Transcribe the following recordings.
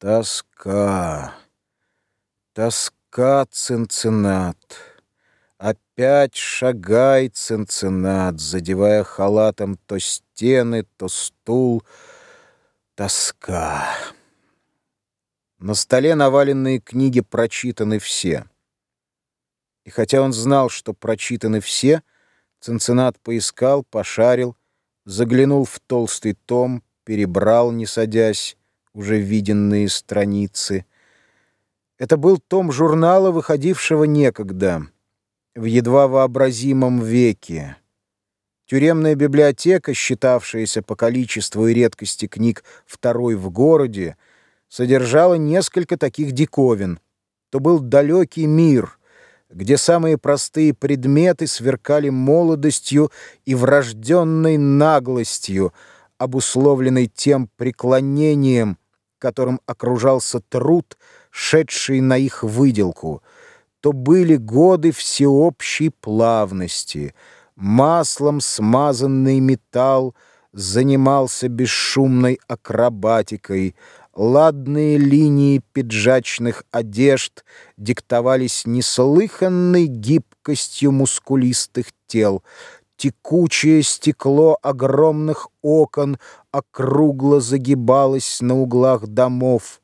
Тоска, тоска, Цинциннат. Опять шагай, Цинциннат, задевая халатом то стены, то стул. Тоска. На столе наваленные книги прочитаны все. И хотя он знал, что прочитаны все, Цинциннат поискал, пошарил, заглянул в толстый том, перебрал, не садясь, уже виденные страницы. Это был том журнала, выходившего некогда, в едва вообразимом веке. Тюремная библиотека, считавшаяся по количеству и редкости книг второй в городе, содержала несколько таких диковин. То был далекий мир, где самые простые предметы сверкали молодостью и врожденной наглостью, обусловленной тем преклонением, которым окружался труд, шедший на их выделку, то были годы всеобщей плавности. Маслом смазанный металл занимался бесшумной акробатикой, ладные линии пиджачных одежд диктовались неслыханной гибкостью мускулистых тел, Текучее стекло огромных окон округло загибалось на углах домов.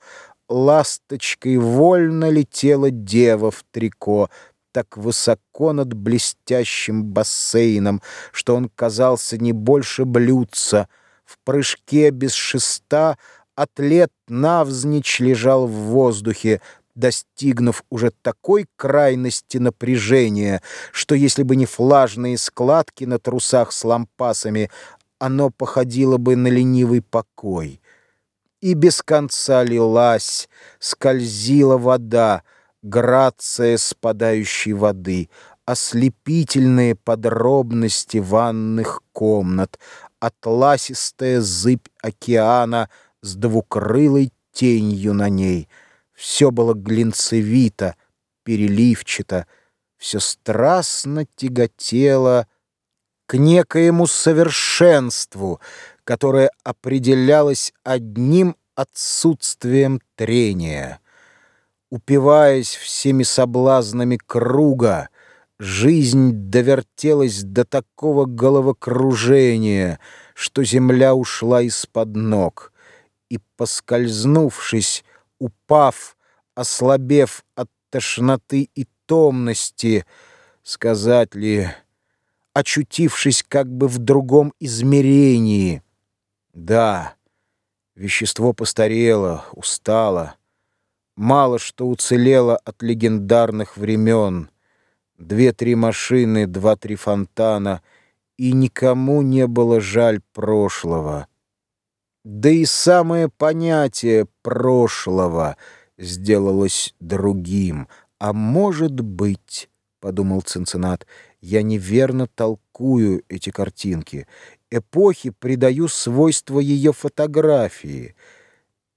Ласточкой вольно летела дева в трико, так высоко над блестящим бассейном, что он казался не больше блюдца. В прыжке без шеста атлет навзничь лежал в воздухе, достигнув уже такой крайности напряжения, что если бы не флажные складки на трусах с лампасами, оно походило бы на ленивый покой. И без конца лилась, скользила вода, грация спадающей воды, ослепительные подробности ванных комнат, атласистая зыбь океана с двукрылой тенью на ней — все было глинцевито, переливчато, все страстно тяготело к некоему совершенству, которое определялось одним отсутствием трения. Упиваясь всеми соблазнами круга, жизнь довертелась до такого головокружения, что земля ушла из-под ног, и, поскользнувшись, упав, ослабев от тошноты и томности, сказать ли, очутившись как бы в другом измерении. Да, вещество постарело, устало, мало что уцелело от легендарных времен. Две-три машины, два-три фонтана, и никому не было жаль прошлого. Да и самое понятие прошлого сделалось другим. А может быть, — подумал Цинциннат, — я неверно толкую эти картинки. Эпохи придаю свойства ее фотографии.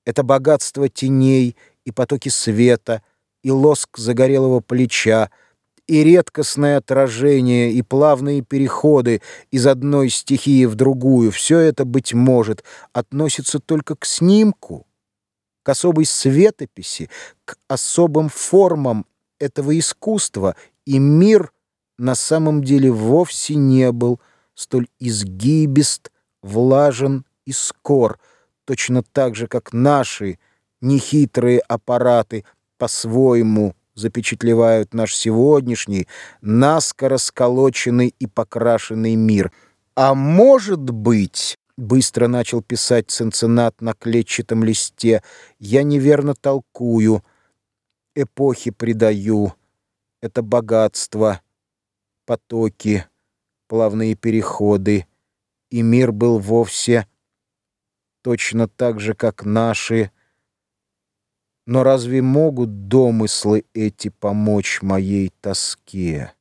Это богатство теней и потоки света, и лоск загорелого плеча — и редкостное отражение, и плавные переходы из одной стихии в другую, все это, быть может, относится только к снимку, к особой светописи, к особым формам этого искусства, и мир на самом деле вовсе не был столь изгибист, влажен и скор, точно так же, как наши нехитрые аппараты по-своему запечатлевают наш сегодняшний, наскоро сколоченный и покрашенный мир. А может быть, быстро начал писать Цинциннат на клетчатом листе, я неверно толкую, эпохи придаю, это богатство, потоки, плавные переходы, и мир был вовсе точно так же, как наши, но разве могут домыслы эти помочь моей тоске?